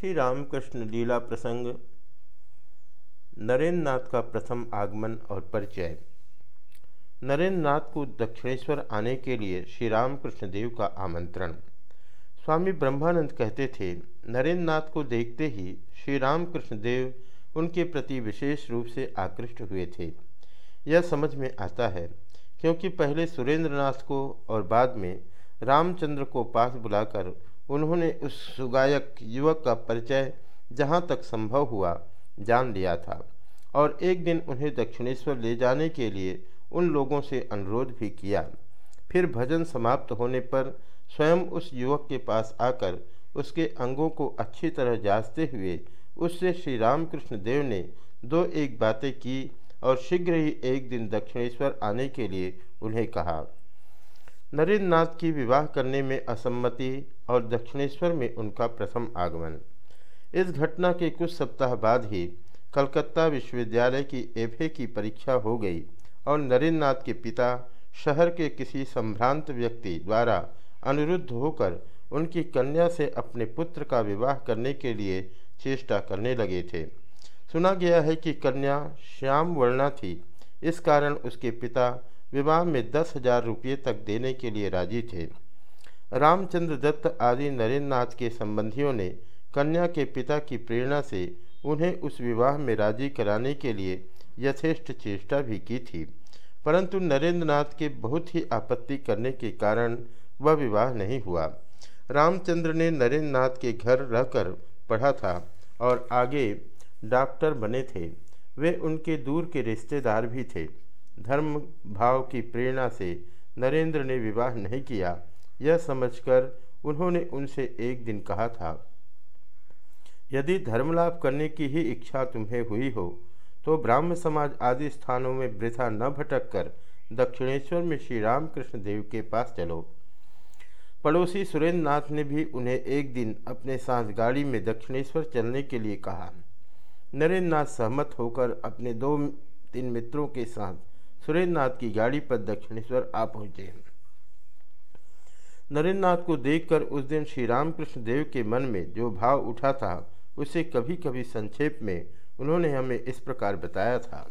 श्री रामकृष्ण लीला प्रसंग नरेंद्र नाथ का प्रथम आगमन और परिचय। नरेंद्र नाथ को दक्षिणेश्वर आने के लिए श्री रामकृष्ण देव का आमंत्रण। स्वामी ब्रह्मानंद कहते थे नरेंद्र नाथ को देखते ही श्री रामकृष्ण देव उनके प्रति विशेष रूप से आकृष्ट हुए थे। यह समझ में आता है, क्योंकि पहले सुरेंद्र नाथ को और बाद में रामचंद्र को पास बुलाकर उन्होंने उस सुगायक युवक का परिचय जहाँ तक संभव हुआ जान लिया था और एक दिन उन्हें दक्षिणेश्वर ले जाने के लिए उन लोगों से अनुरोध भी किया। फिर भजन समाप्त होने पर स्वयं उस युवक के पास आकर उसके अंगों को अच्छी तरह जांचते हुए उससे श्री रामकृष्ण देव ने दो एक बातें की और शीघ्र ही एक दिन दक्षिणेश्वर आने के लिए उन्हें कहा। नरेंद्र नाथ की विवाह करने में असम्मति और दक्षिणेश्वर में उनका प्रथम आगमन। इस घटना के कुछ सप्ताह बाद ही कलकत्ता विश्वविद्यालय की एफए की परीक्षा हो गई और नरेंद्र नाथ के पिता शहर के किसी संभ्रांत व्यक्ति द्वारा अनुरुद्ध होकर उनकी कन्या से अपने पुत्र का विवाह करने के लिए चेष्टा करने लगे थे। सुना गया है कि कन्या श्याम वर्णा थी। इस कारण उसके पिता विवाह में दस हज़ार रुपये तक देने के लिए राज़ी थे। रामचंद्र दत्त आदि नरेंद्र नाथ के संबंधियों ने कन्या के पिता की प्रेरणा से उन्हें उस विवाह में राज़ी कराने के लिए यथेष्ट चेष्टा भी की थी। परंतु नरेंद्र नाथ के बहुत ही आपत्ति करने के कारण वह विवाह नहीं हुआ। रामचंद्र ने नरेंद्र नाथ के घर रहकर पढ़ा था और आगे डॉक्टर बने थे। वे उनके दूर के रिश्तेदार भी थे। धर्म भाव की प्रेरणा से नरेंद्र ने विवाह नहीं किया। यह समझकर उन्होंने उनसे एक दिन कहा था, यदि धर्म लाभ करने की ही इच्छा तुम्हें हुई हो तो ब्राह्म समाज आदि स्थानों में वृथा न भटक कर दक्षिणेश्वर में श्री रामकृष्ण देव के पास चलो। पड़ोसी सुरेंद्र नाथ ने भी उन्हें एक दिन अपने साथ गाड़ी में दक्षिणेश्वर चलने के लिए कहा। नरेंद्र नाथ सहमत होकर अपने दो तीन मित्रों के साथ सुरेंद्र नाथ की गाड़ी पर दक्षिणेश्वर आ पहुँचे। नरेंद्रनाथ को देखकर उस दिन श्री रामकृष्ण देव के मन में जो भाव उठा था, उसे कभी कभी संक्षेप में उन्होंने हमें इस प्रकार बताया था।